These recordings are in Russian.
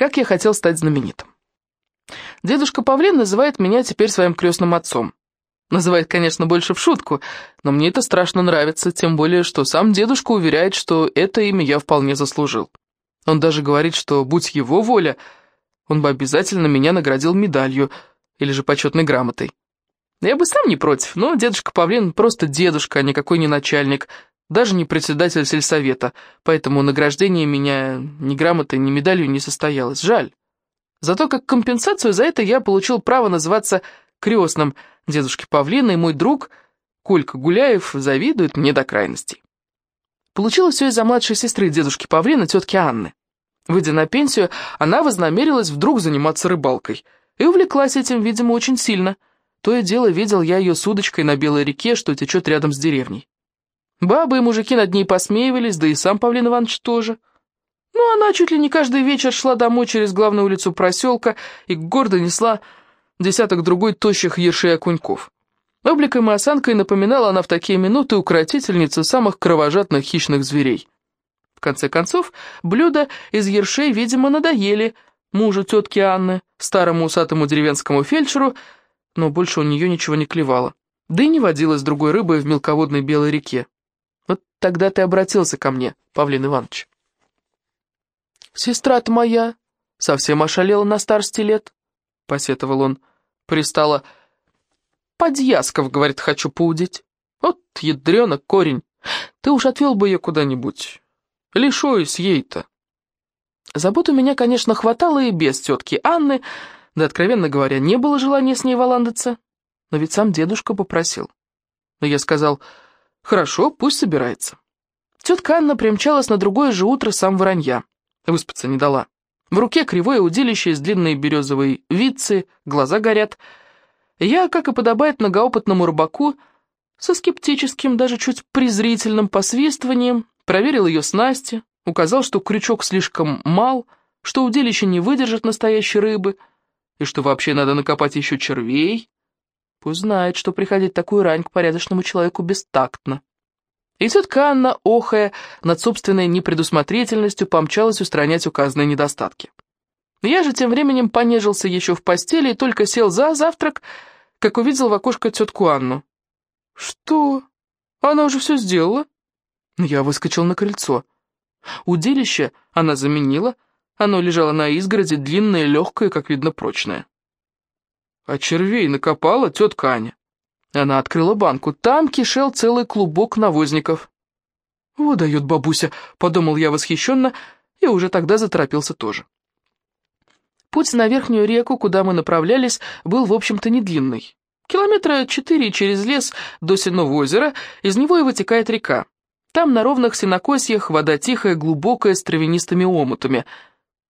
Как я хотел стать знаменитым. Дедушка Павлин называет меня теперь своим крестным отцом. Называет, конечно, больше в шутку, но мне это страшно нравится, тем более, что сам дедушка уверяет, что это имя я вполне заслужил. Он даже говорит, что, будь его воля, он бы обязательно меня наградил медалью или же почетной грамотой. Я бы сам не против, но дедушка Павлин просто дедушка, а никакой не начальник, даже не председатель сельсовета, поэтому награждение меня ни грамотой, ни медалью не состоялось. Жаль. Зато как компенсацию за это я получил право называться крестным дедушки Павлина, и мой друг Колька Гуляев завидует мне до крайностей. Получилось все из-за младшей сестры дедушки Павлина, тетки Анны. Выйдя на пенсию, она вознамерилась вдруг заниматься рыбалкой и увлеклась этим, видимо, очень сильно. То и дело видел я ее с удочкой на Белой реке, что течет рядом с деревней. Бабы и мужики над ней посмеивались, да и сам Павлин Иванович тоже. Ну, она чуть ли не каждый вечер шла домой через главную улицу проселка и гордо несла десяток другой тощих ершей окуньков. Обликом и осанкой напоминала она в такие минуты укротительницу самых кровожадных хищных зверей. В конце концов, блюда из ершей, видимо, надоели мужу тетки Анны, старому усатому деревенскому фельдшеру, но больше у нее ничего не клевало. Да и не водилась другой рыбой в мелководной белой реке. Тогда ты обратился ко мне, Павлин Иванович. «Сестра-то моя совсем ошалела на старости лет», — посетовал он. Пристала. «Подъясков, — говорит, — хочу поудить. Вот ядрёнок корень. Ты уж отвел бы ее куда-нибудь. Лишуюсь ей-то». Забот у меня, конечно, хватало и без тетки Анны, да, откровенно говоря, не было желания с ней валандаться. Но ведь сам дедушка попросил. Но я сказал, хорошо, пусть собирается. Тетка Анна примчалась на другое же утро сам воронья. Выспаться не дала. В руке кривое удилище из длинной березовой вицы, глаза горят. Я, как и подобает многоопытному рыбаку, со скептическим, даже чуть презрительным посвистыванием, проверил ее снасти, указал, что крючок слишком мал, что удилище не выдержит настоящей рыбы, и что вообще надо накопать еще червей. Пусть знает, что приходить такую рань к порядочному человеку бестактно. И тетка Анна, охая, над собственной непредусмотрительностью помчалась устранять указанные недостатки. Я же тем временем понежился еще в постели и только сел за завтрак, как увидел в окошко тетку Анну. «Что? Она уже все сделала?» Я выскочил на крыльцо. Удилище она заменила, оно лежало на изгороди, длинное, легкое, как видно, прочное. «А червей накопала тетка Аня?» Она открыла банку. Там кишел целый клубок навозников. «Вот дает бабуся», — подумал я восхищенно, и уже тогда заторопился тоже. Путь на верхнюю реку, куда мы направлялись, был, в общем-то, не длинный. Километра четыре через лес до Сенного озера, из него и вытекает река. Там на ровных сенокосьях вода тихая, глубокая, с травянистыми омутами.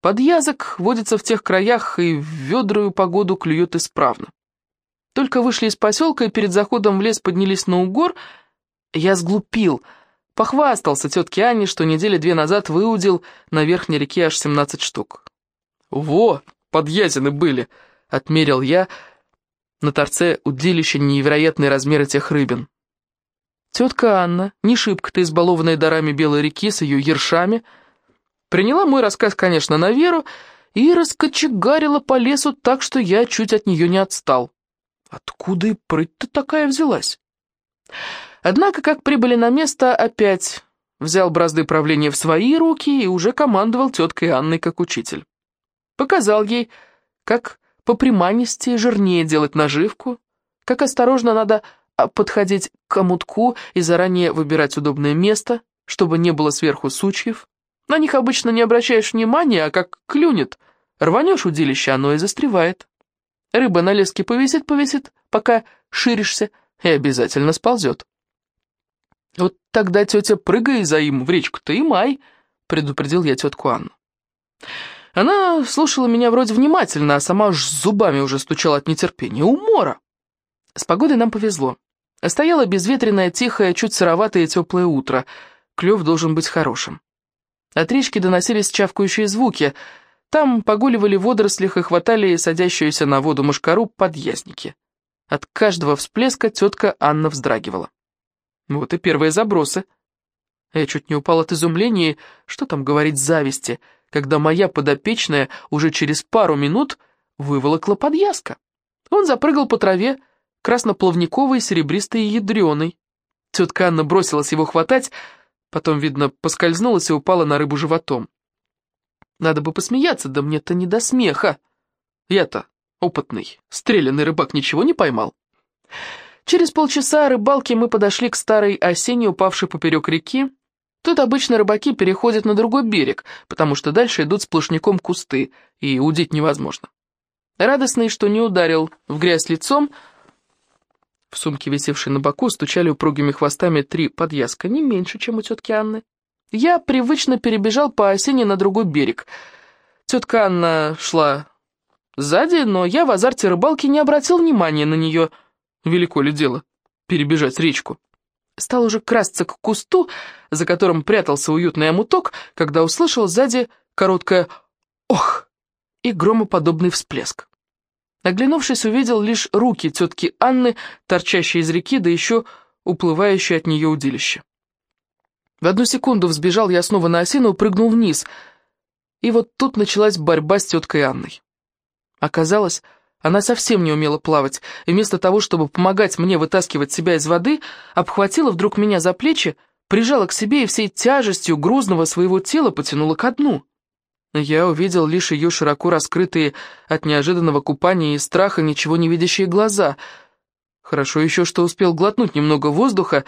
Подъязок водится в тех краях и в ведрую погоду клюет исправно. Только вышли из поселка и перед заходом в лес поднялись на угор, я сглупил. Похвастался тетке Анне, что недели две назад выудил на верхней реке аж 17 штук. «Во, подъязины были!» — отмерил я на торце удилища невероятные размеры тех рыбин. Тетка Анна, не шибко-то избалованная дарами Белой реки с ее ершами, приняла мой рассказ, конечно, на веру и раскочегарила по лесу так, что я чуть от нее не отстал. Откуда и прыть-то такая взялась? Однако, как прибыли на место, опять взял бразды правления в свои руки и уже командовал теткой Анной как учитель. Показал ей, как по приманисти жирнее делать наживку, как осторожно надо а, подходить к комутку и заранее выбирать удобное место, чтобы не было сверху сучьев. На них обычно не обращаешь внимания, а как клюнет, рванешь удилище, оно и застревает. Рыба на леске повисит-повисит, пока ширишься, и обязательно сползет. Вот тогда тетя прыгай за им в речку-то и май, предупредил я тетку Анну. Она слушала меня вроде внимательно, а сама аж зубами уже стучала от нетерпения. Умора! С погодой нам повезло. Стояло безветренное, тихое, чуть сыроватое теплое утро. Клев должен быть хорошим. От речки доносились чавкающие звуки — там погуливали в водорослях и хватали садящуюся на воду мошкару подъязники. От каждого всплеска тетка Анна вздрагивала. Вот и первые забросы. Я чуть не упал от изумления, что там говорить зависти, когда моя подопечная уже через пару минут выволокла подъязка. Он запрыгал по траве, красноплавниковой, серебристой и ядреной. Тетка Анна бросилась его хватать, потом, видно, поскользнулась и упала на рыбу животом. Надо бы посмеяться, да мне-то не до смеха. Я-то опытный, стрелянный рыбак ничего не поймал. Через полчаса рыбалки мы подошли к старой осени, упавшей поперек реки. Тут обычно рыбаки переходят на другой берег, потому что дальше идут сплошняком кусты, и удить невозможно. Радостный, что не ударил в грязь лицом, в сумке, висевшей на боку, стучали упругими хвостами три подъязка, не меньше, чем у тетки Анны. Я привычно перебежал по осени на другой берег. Тетка Анна шла сзади, но я в азарте рыбалки не обратил внимания на нее. Велико ли дело перебежать речку? Стал уже красться к кусту, за которым прятался уютный омуток, когда услышал сзади короткое «ох» и громоподобный всплеск. Оглянувшись, увидел лишь руки тетки Анны, торчащие из реки, да еще уплывающие от нее удилище. В одну секунду взбежал я снова на осину, прыгнул вниз. И вот тут началась борьба с теткой Анной. Оказалось, она совсем не умела плавать, и вместо того, чтобы помогать мне вытаскивать себя из воды, обхватила вдруг меня за плечи, прижала к себе и всей тяжестью грузного своего тела потянула ко дну. Я увидел лишь ее широко раскрытые от неожиданного купания и страха ничего не видящие глаза. Хорошо еще, что успел глотнуть немного воздуха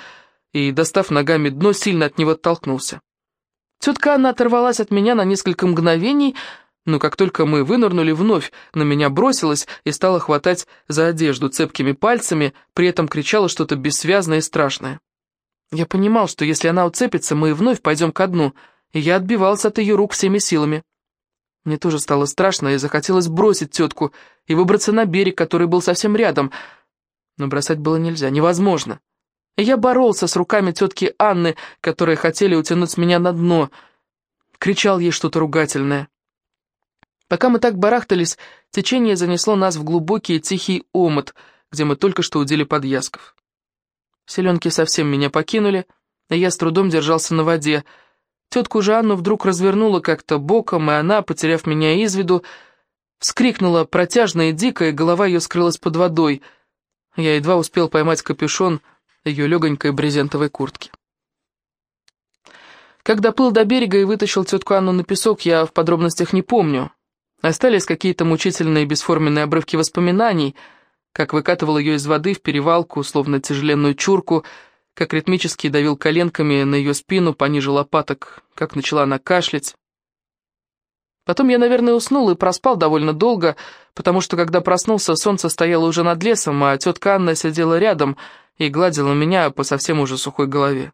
и, достав ногами дно, сильно от него оттолкнулся. Тетка Анна оторвалась от меня на несколько мгновений, но как только мы вынырнули вновь, на меня бросилась и стала хватать за одежду цепкими пальцами, при этом кричала что-то бессвязное и страшное. Я понимал, что если она уцепится, мы вновь пойдем ко дну, и я отбивался от ее рук всеми силами. Мне тоже стало страшно, и захотелось бросить тетку и выбраться на берег, который был совсем рядом. Но бросать было нельзя, невозможно. Я боролся с руками тетки Анны, которые хотели утянуть меня на дно. Кричал ей что-то ругательное. Пока мы так барахтались, течение занесло нас в глубокий и тихий омут, где мы только что удили подъязков. Селенки совсем меня покинули, и я с трудом держался на воде — Тетку Жанну вдруг развернула как-то боком, и она, потеряв меня из виду, вскрикнула протяжно и дико, и голова ее скрылась под водой. Я едва успел поймать капюшон ее легонькой брезентовой куртки. Когда плыл до берега и вытащил тетку Анну на песок, я в подробностях не помню. Остались какие-то мучительные бесформенные обрывки воспоминаний, как выкатывал ее из воды в перевалку, словно тяжеленную чурку, как ритмически давил коленками на ее спину пониже лопаток, как начала она кашлять. Потом я, наверное, уснул и проспал довольно долго, потому что, когда проснулся, солнце стояло уже над лесом, а тетка Анна сидела рядом и гладила меня по совсем уже сухой голове.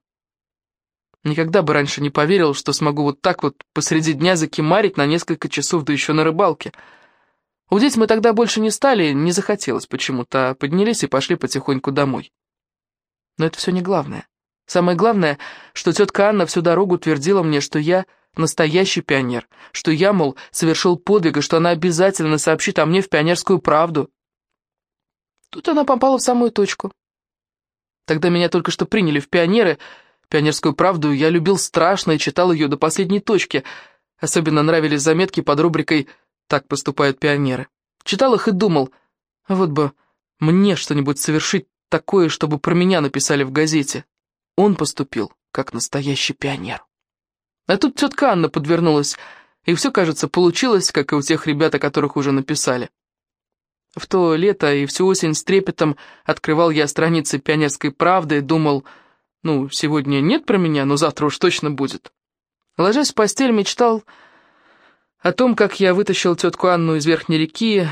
Никогда бы раньше не поверил, что смогу вот так вот посреди дня закимарить на несколько часов, да еще на рыбалке. Удить мы тогда больше не стали, не захотелось почему-то, а поднялись и пошли потихоньку домой. Но это все не главное. Самое главное, что тетка Анна всю дорогу твердила мне, что я настоящий пионер, что я, мол, совершил подвиг, и что она обязательно сообщит о мне в пионерскую правду. Тут она попала в самую точку. Тогда меня только что приняли в пионеры, пионерскую правду я любил страшно и читал ее до последней точки. Особенно нравились заметки под рубрикой «Так поступают пионеры». Читал их и думал, вот бы мне что-нибудь совершить такое, чтобы про меня написали в газете. Он поступил, как настоящий пионер. А тут тетка Анна подвернулась, и все, кажется, получилось, как и у тех ребят, о которых уже написали. В то лето и всю осень с трепетом открывал я страницы «Пионерской правды» и думал, ну, сегодня нет про меня, но завтра уж точно будет. Ложась в постель, мечтал о том, как я вытащил тетку Анну из Верхней реки,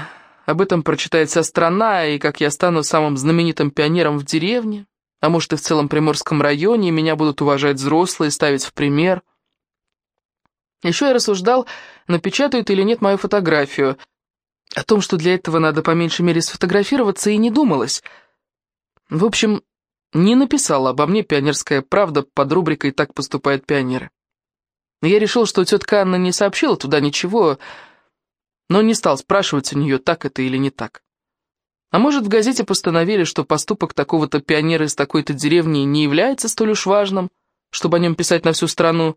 об этом прочитает вся страна, и как я стану самым знаменитым пионером в деревне, а может и в целом Приморском районе, и меня будут уважать взрослые, ставить в пример. Еще я рассуждал, напечатают или нет мою фотографию. О том, что для этого надо по меньшей мере сфотографироваться, и не думалось. В общем, не написала обо мне «Пионерская правда» под рубрикой «Так поступают пионеры». Я решил, что тетка Анна не сообщила туда ничего, но не стал спрашивать у нее, так это или не так. А может, в газете постановили, что поступок такого-то пионера из такой-то деревни не является столь уж важным, чтобы о нем писать на всю страну.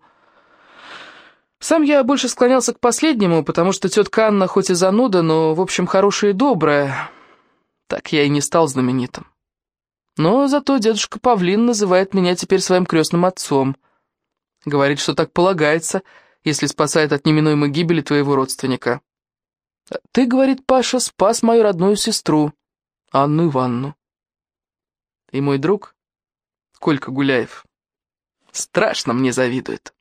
Сам я больше склонялся к последнему, потому что тетка Анна хоть и зануда, но, в общем, хорошая и добрая. Так я и не стал знаменитым. Но зато дедушка Павлин называет меня теперь своим крестным отцом. Говорит, что так полагается, если спасает от неминуемой гибели твоего родственника. Ты, говорит Паша, спас мою родную сестру, Анну Ивановну. И мой друг, Колька Гуляев, страшно мне завидует.